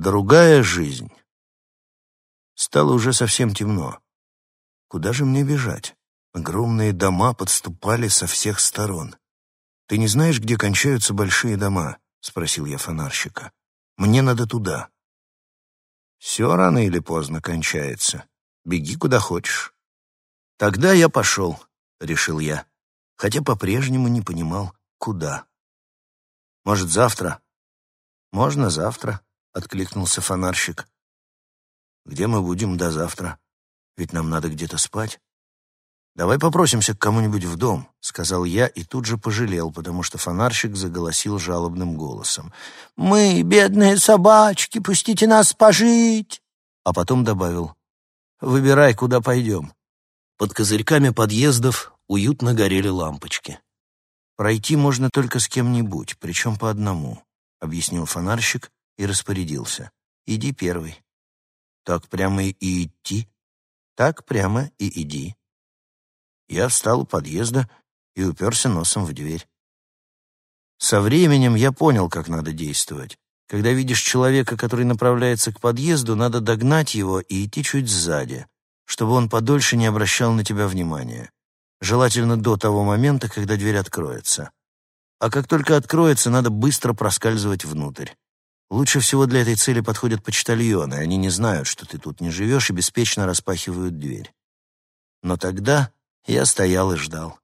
Другая жизнь. Стало уже совсем темно. Куда же мне бежать? Огромные дома подступали со всех сторон. «Ты не знаешь, где кончаются большие дома?» — спросил я фонарщика. «Мне надо туда». «Все рано или поздно кончается. Беги куда хочешь». «Тогда я пошел», — решил я, хотя по-прежнему не понимал, куда. «Может, завтра?» «Можно завтра», — откликнулся фонарщик. «Где мы будем до завтра? Ведь нам надо где-то спать». «Давай попросимся к кому-нибудь в дом», — сказал я и тут же пожалел, потому что фонарщик заголосил жалобным голосом. «Мы, бедные собачки, пустите нас пожить!» А потом добавил. «Выбирай, куда пойдем». Под козырьками подъездов уютно горели лампочки. «Пройти можно только с кем-нибудь, причем по одному», — объяснил фонарщик и распорядился. «Иди первый». «Так прямо и идти?» «Так прямо и иди». Я встал у подъезда и уперся носом в дверь. Со временем я понял, как надо действовать. Когда видишь человека, который направляется к подъезду, надо догнать его и идти чуть сзади, чтобы он подольше не обращал на тебя внимания. Желательно до того момента, когда дверь откроется. А как только откроется, надо быстро проскальзывать внутрь. Лучше всего для этой цели подходят почтальоны. Они не знают, что ты тут не живешь, и беспечно распахивают дверь. Но тогда я стоял и ждал.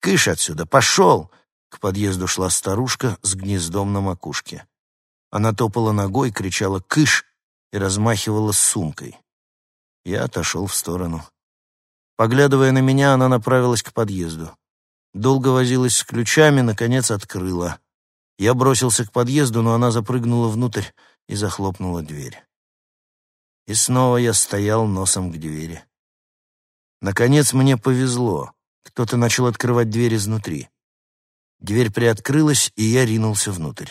«Кыш отсюда! Пошел!» К подъезду шла старушка с гнездом на макушке. Она топала ногой, кричала «Кыш!» и размахивала сумкой. Я отошел в сторону. Поглядывая на меня, она направилась к подъезду. Долго возилась с ключами, наконец открыла. Я бросился к подъезду, но она запрыгнула внутрь и захлопнула дверь. И снова я стоял носом к двери. Наконец мне повезло. Кто-то начал открывать дверь изнутри. Дверь приоткрылась, и я ринулся внутрь.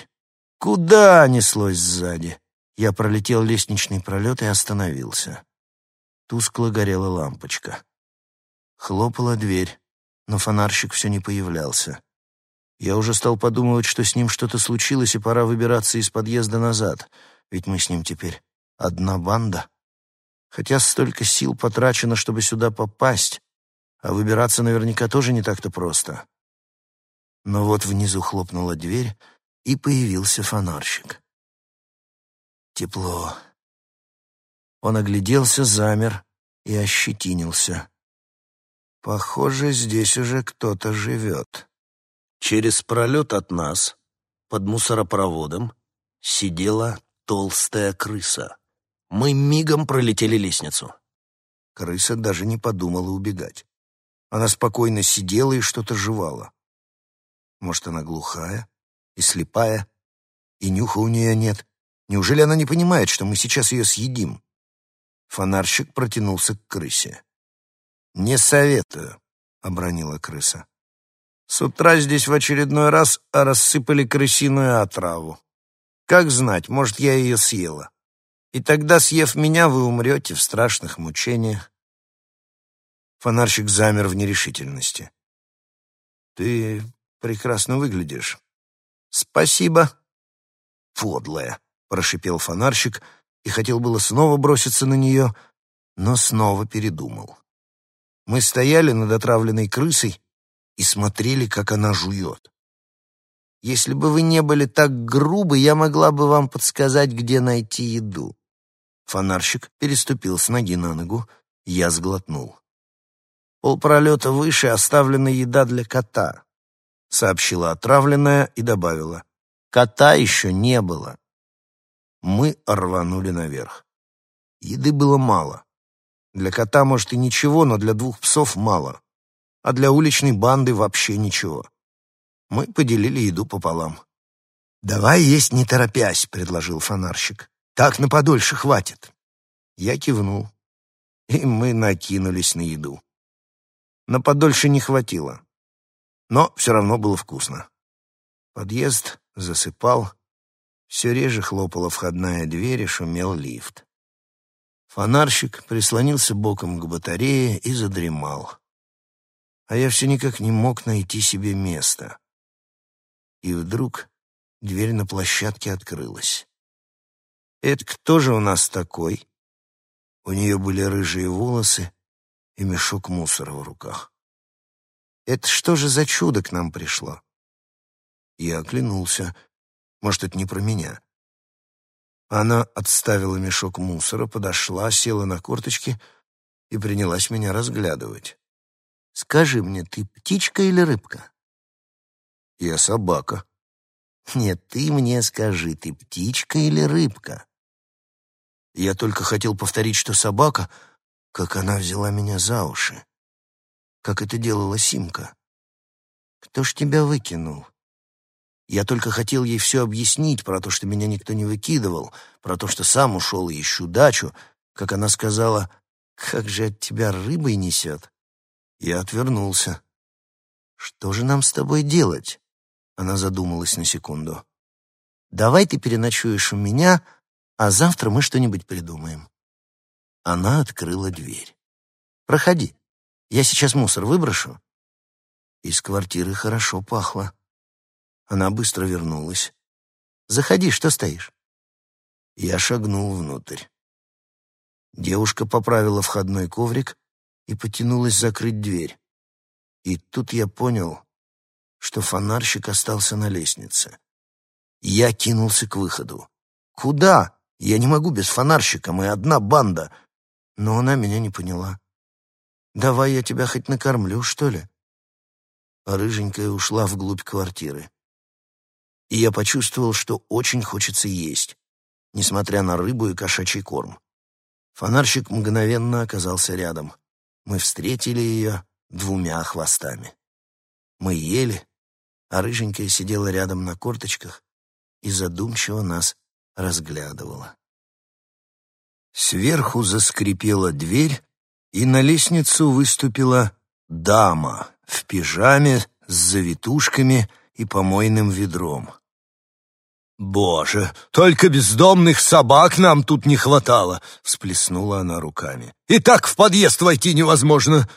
«Куда?» — неслось сзади. Я пролетел лестничный пролет и остановился. Тускло горела лампочка. Хлопала дверь, но фонарщик все не появлялся. Я уже стал подумывать, что с ним что-то случилось, и пора выбираться из подъезда назад, ведь мы с ним теперь одна банда. Хотя столько сил потрачено, чтобы сюда попасть, а выбираться наверняка тоже не так-то просто. Но вот внизу хлопнула дверь, и появился фонарщик. Тепло. Он огляделся, замер и ощетинился. Похоже, здесь уже кто-то живет. Через пролет от нас, под мусоропроводом, сидела толстая крыса. Мы мигом пролетели лестницу. Крыса даже не подумала убегать. Она спокойно сидела и что-то жевала. Может, она глухая и слепая, и нюха у нее нет. Неужели она не понимает, что мы сейчас ее съедим? Фонарщик протянулся к крысе. «Не советую», — обронила крыса. «С утра здесь в очередной раз рассыпали крысиную отраву. Как знать, может, я ее съела. И тогда, съев меня, вы умрете в страшных мучениях. Фонарщик замер в нерешительности. «Ты прекрасно выглядишь». «Спасибо». «Подлая», — прошипел фонарщик и хотел было снова броситься на нее, но снова передумал. Мы стояли над отравленной крысой и смотрели, как она жует. Если бы вы не были так грубы, я могла бы вам подсказать, где найти еду. Фонарщик переступил с ноги на ногу, я сглотнул. «Полпролета выше оставлена еда для кота», — сообщила отравленная и добавила. «Кота еще не было». Мы рванули наверх. Еды было мало. Для кота, может, и ничего, но для двух псов мало. А для уличной банды вообще ничего. Мы поделили еду пополам. «Давай есть не торопясь», — предложил фонарщик. Так на подольше хватит. Я кивнул, и мы накинулись на еду. На подольше не хватило, но все равно было вкусно. Подъезд засыпал, все реже хлопала входная дверь и шумел лифт. Фонарщик прислонился боком к батарее и задремал. А я все никак не мог найти себе места. И вдруг дверь на площадке открылась. «Это кто же у нас такой?» У нее были рыжие волосы и мешок мусора в руках. «Это что же за чудо к нам пришло?» Я оглянулся. Может, это не про меня. Она отставила мешок мусора, подошла, села на корточки и принялась меня разглядывать. «Скажи мне, ты птичка или рыбка?» «Я собака». «Нет, ты мне скажи, ты птичка или рыбка?» Я только хотел повторить, что собака, как она взяла меня за уши. Как это делала Симка. «Кто ж тебя выкинул?» Я только хотел ей все объяснить про то, что меня никто не выкидывал, про то, что сам ушел и ищу дачу, как она сказала, «Как же от тебя рыбой несет!» Я отвернулся. «Что же нам с тобой делать?» Она задумалась на секунду. «Давай ты переночуешь у меня, а завтра мы что-нибудь придумаем». Она открыла дверь. «Проходи. Я сейчас мусор выброшу». Из квартиры хорошо пахло. Она быстро вернулась. «Заходи, что стоишь?» Я шагнул внутрь. Девушка поправила входной коврик и потянулась закрыть дверь. И тут я понял, что фонарщик остался на лестнице. Я кинулся к выходу. «Куда? Я не могу без фонарщика, мы одна банда». Но она меня не поняла. «Давай я тебя хоть накормлю, что ли?» А рыженькая ушла вглубь квартиры и я почувствовал, что очень хочется есть, несмотря на рыбу и кошачий корм. Фонарщик мгновенно оказался рядом. Мы встретили ее двумя хвостами. Мы ели, а рыженькая сидела рядом на корточках и задумчиво нас разглядывала. Сверху заскрипела дверь, и на лестницу выступила дама в пижаме с завитушками и помойным ведром. «Боже, только бездомных собак нам тут не хватало!» — всплеснула она руками. «И так в подъезд войти невозможно!»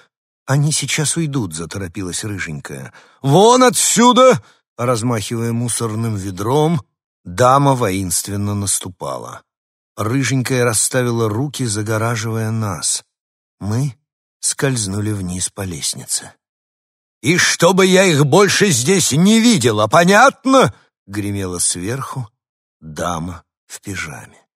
«Они сейчас уйдут», — заторопилась рыженькая. «Вон отсюда!» — размахивая мусорным ведром, дама воинственно наступала. Рыженькая расставила руки, загораживая нас. Мы скользнули вниз по лестнице. «И чтобы я их больше здесь не видела, понятно?» — гремела сверху дама в пижаме.